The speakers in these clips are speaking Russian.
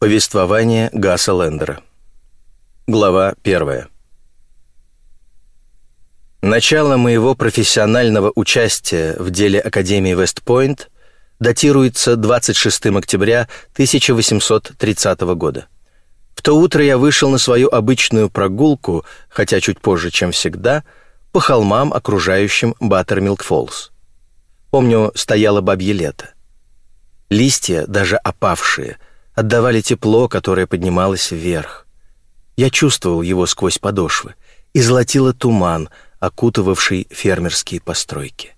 Повествование Гаса Лендера. Глава 1. Начало моего профессионального участия в деле Академии Вестпойнт датируется 26 октября 1830 года. В то утро я вышел на свою обычную прогулку, хотя чуть позже, чем всегда, по холмам, окружающим Баттермилк-Фоллс. Помню, стояло бабье лето. Листья, даже опавшие – отдавали тепло, которое поднималось вверх. Я чувствовал его сквозь подошвы, и золотило туман, окутывавший фермерские постройки.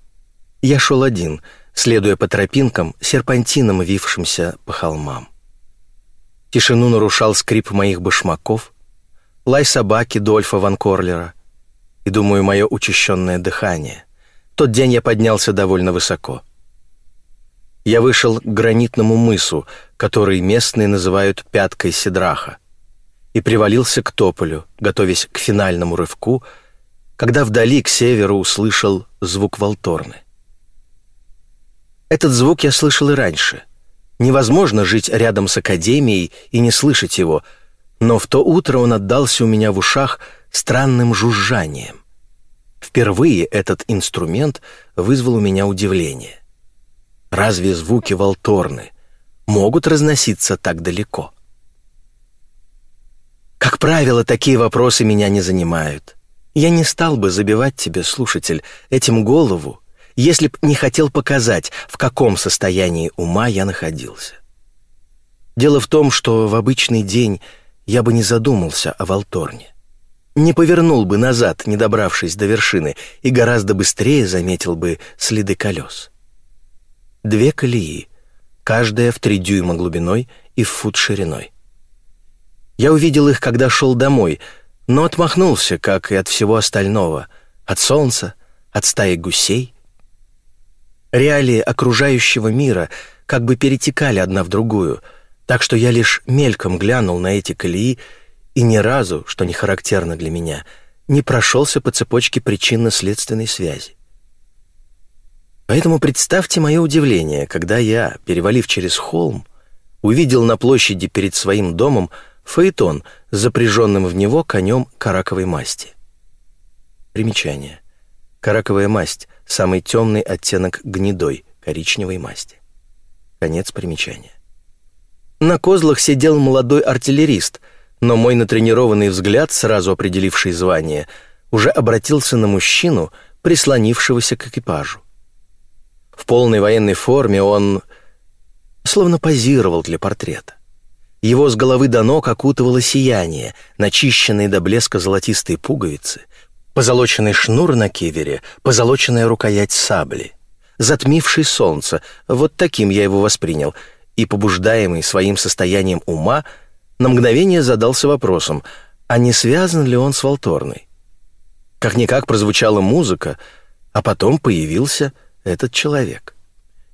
Я шел один, следуя по тропинкам, серпантином вившимся по холмам. Тишину нарушал скрип моих башмаков, лай собаки Дольфа Ван Корлера и, думаю, мое учащенное дыхание. Тот день я поднялся довольно высоко — я вышел к гранитному мысу, который местные называют «пяткой Сидраха», и привалился к тополю, готовясь к финальному рывку, когда вдали к северу услышал звук волторны. Этот звук я слышал и раньше. Невозможно жить рядом с академией и не слышать его, но в то утро он отдался у меня в ушах странным жужжанием. Впервые этот инструмент вызвал у меня удивление. Разве звуки волторны могут разноситься так далеко? Как правило, такие вопросы меня не занимают. Я не стал бы забивать тебе, слушатель, этим голову, если б не хотел показать, в каком состоянии ума я находился. Дело в том, что в обычный день я бы не задумался о Волторне. Не повернул бы назад, не добравшись до вершины, и гораздо быстрее заметил бы следы колес. Две колеи, каждая в три дюйма глубиной и в фут шириной. Я увидел их, когда шел домой, но отмахнулся, как и от всего остального, от солнца, от стаи гусей. Реалии окружающего мира как бы перетекали одна в другую, так что я лишь мельком глянул на эти колеи и ни разу, что не характерно для меня, не прошелся по цепочке причинно-следственной связи. Поэтому представьте мое удивление, когда я, перевалив через холм, увидел на площади перед своим домом фаэтон запряженным в него конем караковой масти. Примечание. Караковая масть – самый темный оттенок гнедой, коричневой масти. Конец примечания. На козлах сидел молодой артиллерист, но мой натренированный взгляд, сразу определивший звание, уже обратился на мужчину, прислонившегося к экипажу. В полной военной форме он словно позировал для портрета. Его с головы до ног окутывало сияние, начищенные до блеска золотистые пуговицы, позолоченный шнур на кивере, позолоченная рукоять сабли, затмивший солнце, вот таким я его воспринял, и, побуждаемый своим состоянием ума, на мгновение задался вопросом, а не связан ли он с Волторной? Как-никак прозвучала музыка, а потом появился этот человек.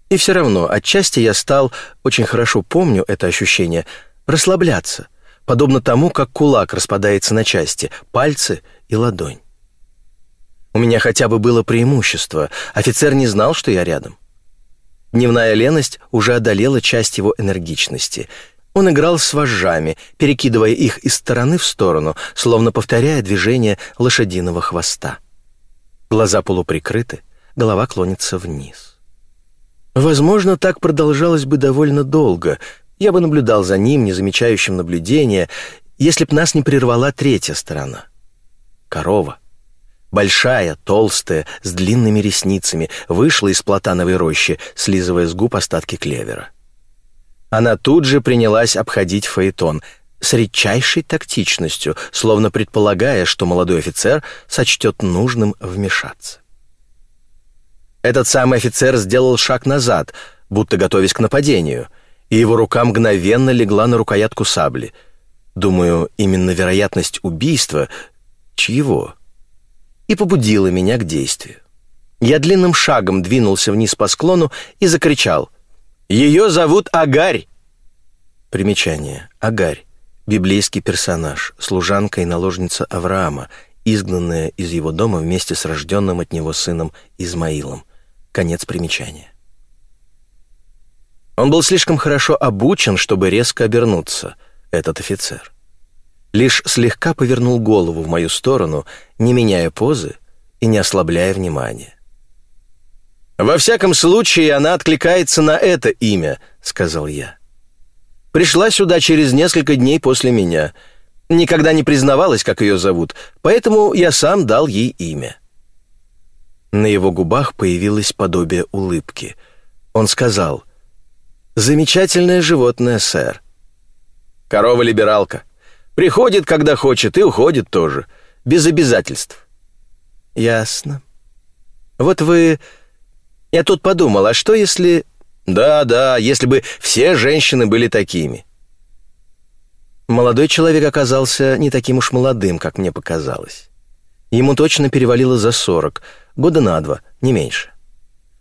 И все равно, отчасти я стал, очень хорошо помню это ощущение, расслабляться, подобно тому, как кулак распадается на части, пальцы и ладонь. У меня хотя бы было преимущество, офицер не знал, что я рядом. Дневная леность уже одолела часть его энергичности. Он играл с вожжами, перекидывая их из стороны в сторону, словно повторяя движение лошадиного хвоста. Глаза полуприкрыты, голова клонится вниз. Возможно, так продолжалось бы довольно долго. Я бы наблюдал за ним, не замечающим наблюдения, если б нас не прервала третья сторона. Корова. Большая, толстая, с длинными ресницами, вышла из платановой рощи, слизывая с губ остатки клевера. Она тут же принялась обходить фаэтон с редчайшей тактичностью, словно предполагая, что молодой офицер сочтет нужным вмешаться. Этот самый офицер сделал шаг назад, будто готовясь к нападению, и его рука мгновенно легла на рукоятку сабли. Думаю, именно вероятность убийства чьего и побудила меня к действию. Я длинным шагом двинулся вниз по склону и закричал «Ее зовут Агарь!» Примечание. Агарь. Библейский персонаж, служанка и наложница Авраама, изгнанная из его дома вместе с рожденным от него сыном Измаилом. Конец примечания. Он был слишком хорошо обучен, чтобы резко обернуться, этот офицер. Лишь слегка повернул голову в мою сторону, не меняя позы и не ослабляя внимания. «Во всяком случае, она откликается на это имя», — сказал я. «Пришла сюда через несколько дней после меня. Никогда не признавалась, как ее зовут, поэтому я сам дал ей имя». На его губах появилось подобие улыбки. Он сказал, «Замечательное животное, сэр». «Корова-либералка. Приходит, когда хочет, и уходит тоже, без обязательств». «Ясно. Вот вы я тут подумал, а что если... Да, да, если бы все женщины были такими. Молодой человек оказался не таким уж молодым, как мне показалось. Ему точно перевалило за сорок, года на два, не меньше.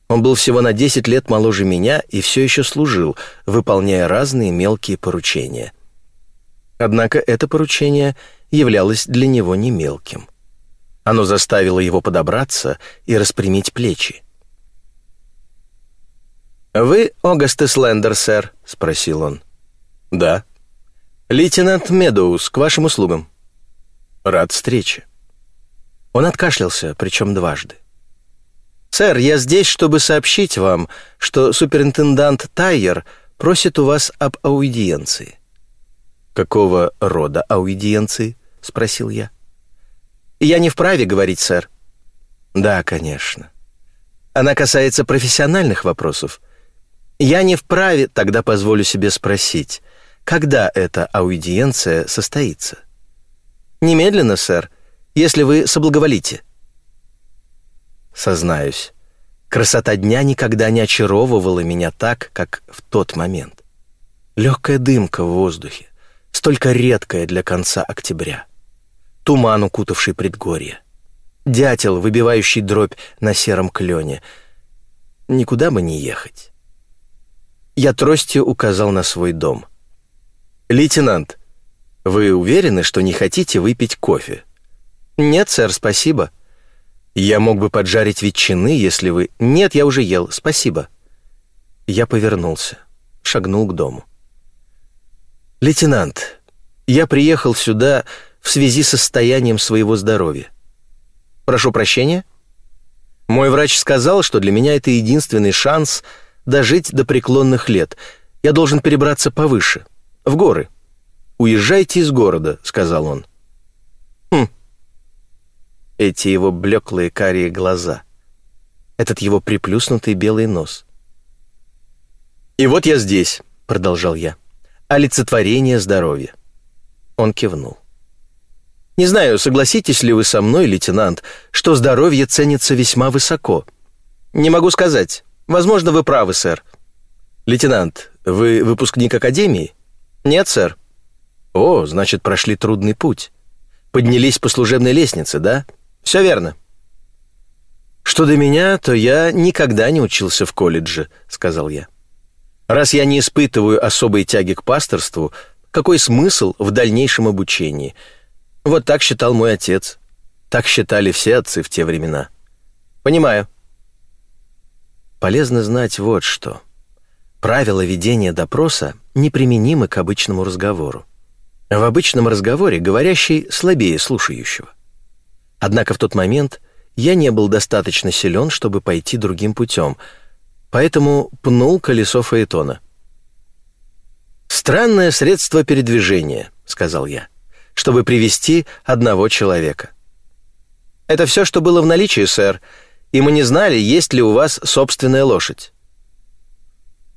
Он был всего на десять лет моложе меня и все еще служил, выполняя разные мелкие поручения. Однако это поручение являлось для него не мелким. Оно заставило его подобраться и распрямить плечи. «Вы Огастес Лендер, сэр?» — спросил он. «Да». «Лейтенант Медоуз, к вашим услугам». «Рад встрече». Он откашлялся, причем дважды. «Сэр, я здесь, чтобы сообщить вам, что суперинтендант Тайер просит у вас об аудиенции». «Какого рода аудиенции?» — спросил я. «Я не вправе говорить, сэр». «Да, конечно. Она касается профессиональных вопросов, я не вправе, тогда позволю себе спросить, когда эта аудиенция состоится? Немедленно, сэр, если вы соблаговолите. Сознаюсь, красота дня никогда не очаровывала меня так, как в тот момент. Легкая дымка в воздухе, столько редкая для конца октября. Туман, укутавший предгорье. Дятел, выбивающий дробь на сером клене. Никуда бы не ехать. Я тростью указал на свой дом. «Лейтенант, вы уверены, что не хотите выпить кофе?» «Нет, сэр, спасибо». «Я мог бы поджарить ветчины, если вы...» «Нет, я уже ел, спасибо». Я повернулся, шагнул к дому. «Лейтенант, я приехал сюда в связи с состоянием своего здоровья. Прошу прощения?» Мой врач сказал, что для меня это единственный шанс — дожить до преклонных лет. Я должен перебраться повыше, в горы. «Уезжайте из города», — сказал он. Хм. Эти его блеклые карие глаза. Этот его приплюснутый белый нос. «И вот я здесь», — продолжал я. «Олицетворение здоровья». Он кивнул. «Не знаю, согласитесь ли вы со мной, лейтенант, что здоровье ценится весьма высоко. Не могу сказать. Возможно, вы правы, сэр. Лейтенант, вы выпускник академии? Нет, сэр. О, значит, прошли трудный путь. Поднялись по служебной лестнице, да? Все верно. Что до меня, то я никогда не учился в колледже, сказал я. Раз я не испытываю особой тяги к пасторству, какой смысл в дальнейшем обучении? Вот так считал мой отец. Так считали все отцы в те времена. Понимаю полезно знать вот что. Правила ведения допроса неприменимы к обычному разговору. В обычном разговоре говорящий слабее слушающего. Однако в тот момент я не был достаточно силен, чтобы пойти другим путем, поэтому пнул колесо Фаэтона. «Странное средство передвижения», — сказал я, — «чтобы привести одного человека». «Это все, что было в наличии, сэр», и мы не знали, есть ли у вас собственная лошадь».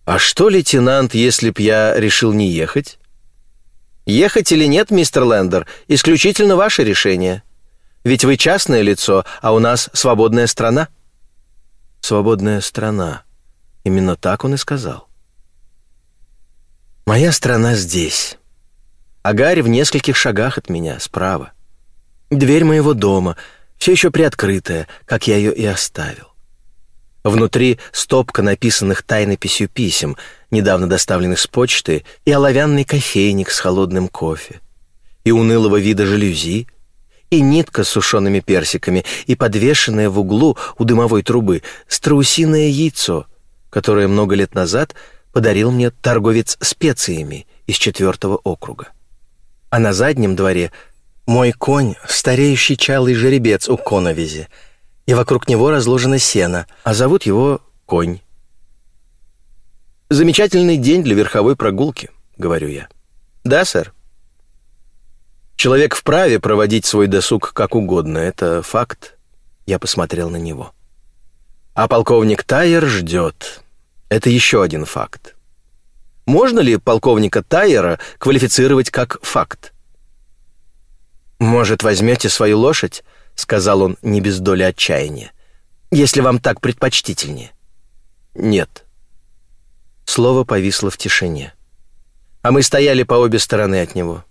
«А что, лейтенант, если б я решил не ехать?» «Ехать или нет, мистер Лендер, исключительно ваше решение. Ведь вы частное лицо, а у нас свободная страна». «Свободная страна». Именно так он и сказал. «Моя страна здесь. Агарь в нескольких шагах от меня, справа. Дверь моего дома — все еще приоткрытая, как я ее и оставил. Внутри стопка написанных тайнописью писем, недавно доставленных с почты, и оловянный кофейник с холодным кофе, и унылого вида жалюзи, и нитка с сушеными персиками, и подвешенное в углу у дымовой трубы страусиное яйцо, которое много лет назад подарил мне торговец специями из четвертого округа. А на заднем дворе мой конь — стареющий чалый жеребец у коновизи, и вокруг него разложено сено, а зовут его Конь. «Замечательный день для верховой прогулки», — говорю я. «Да, сэр?» Человек вправе проводить свой досуг как угодно, это факт. Я посмотрел на него. А полковник Тайер ждет. Это еще один факт. Можно ли полковника Тайера квалифицировать как факт? «Может, возьмете свою лошадь?» — сказал он не без доли отчаяния. «Если вам так предпочтительнее». «Нет». Слово повисло в тишине. А мы стояли по обе стороны от него.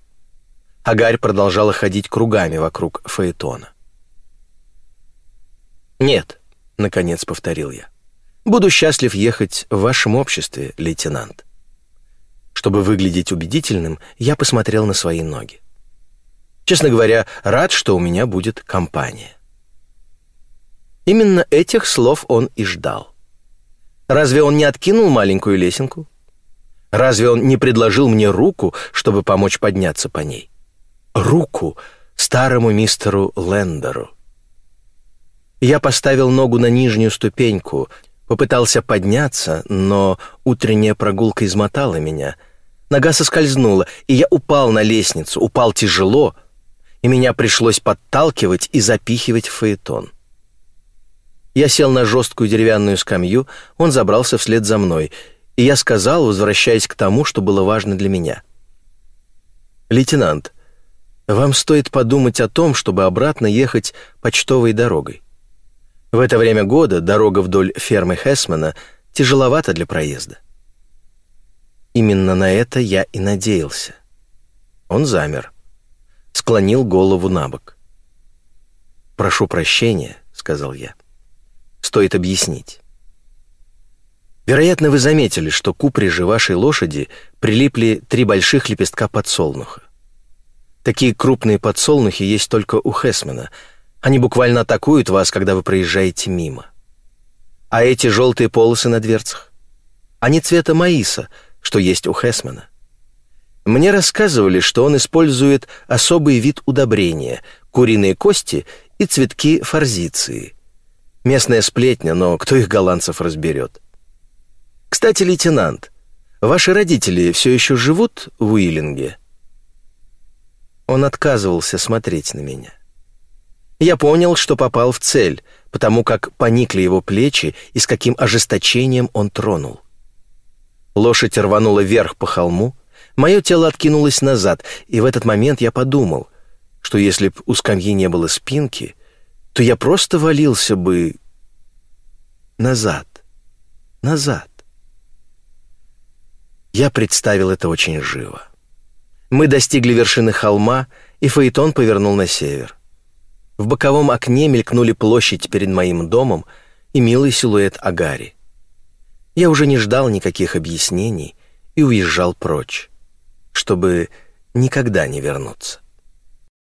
Агарь продолжала ходить кругами вокруг Фаэтона. «Нет», — наконец повторил я, — «буду счастлив ехать в вашем обществе, лейтенант». Чтобы выглядеть убедительным, я посмотрел на свои ноги. Честно говоря, рад, что у меня будет компания. Именно этих слов он и ждал. Разве он не откинул маленькую лесенку? Разве он не предложил мне руку, чтобы помочь подняться по ней? Руку старому мистеру Лендеру. Я поставил ногу на нижнюю ступеньку, попытался подняться, но утренняя прогулка измотала меня. Нога соскользнула, и я упал на лестницу, упал тяжело, и меня пришлось подталкивать и запихивать в фаэтон. Я сел на жесткую деревянную скамью, он забрался вслед за мной, и я сказал, возвращаясь к тому, что было важно для меня. «Лейтенант, вам стоит подумать о том, чтобы обратно ехать почтовой дорогой. В это время года дорога вдоль фермы Хесмана тяжеловата для проезда. Именно на это я и надеялся. Он замер, склонил голову на бок. «Прошу прощения», — сказал я. «Стоит объяснить». Вероятно, вы заметили, что к упряжи вашей лошади прилипли три больших лепестка подсолнуха. Такие крупные подсолнухи есть только у Хесмана. Они буквально атакуют вас, когда вы проезжаете мимо. А эти желтые полосы на дверцах? Они цвета маиса, что есть у Хесмана. Мне рассказывали, что он использует особый вид удобрения — куриные кости и цветки форзиции. Местная сплетня, но кто их голландцев разберет? Кстати, лейтенант, ваши родители все еще живут в Уиллинге? Он отказывался смотреть на меня. Я понял, что попал в цель, потому как поникли его плечи и с каким ожесточением он тронул. Лошадь рванула вверх по холму, мое тело откинулось назад, и в этот момент я подумал, что если б у скамьи не было спинки, то я просто валился бы назад, назад. Я представил это очень живо. Мы достигли вершины холма, и Фаэтон повернул на север. В боковом окне мелькнули площадь перед моим домом и милый силуэт Агари. Я уже не ждал никаких объяснений и уезжал прочь, чтобы никогда не вернуться.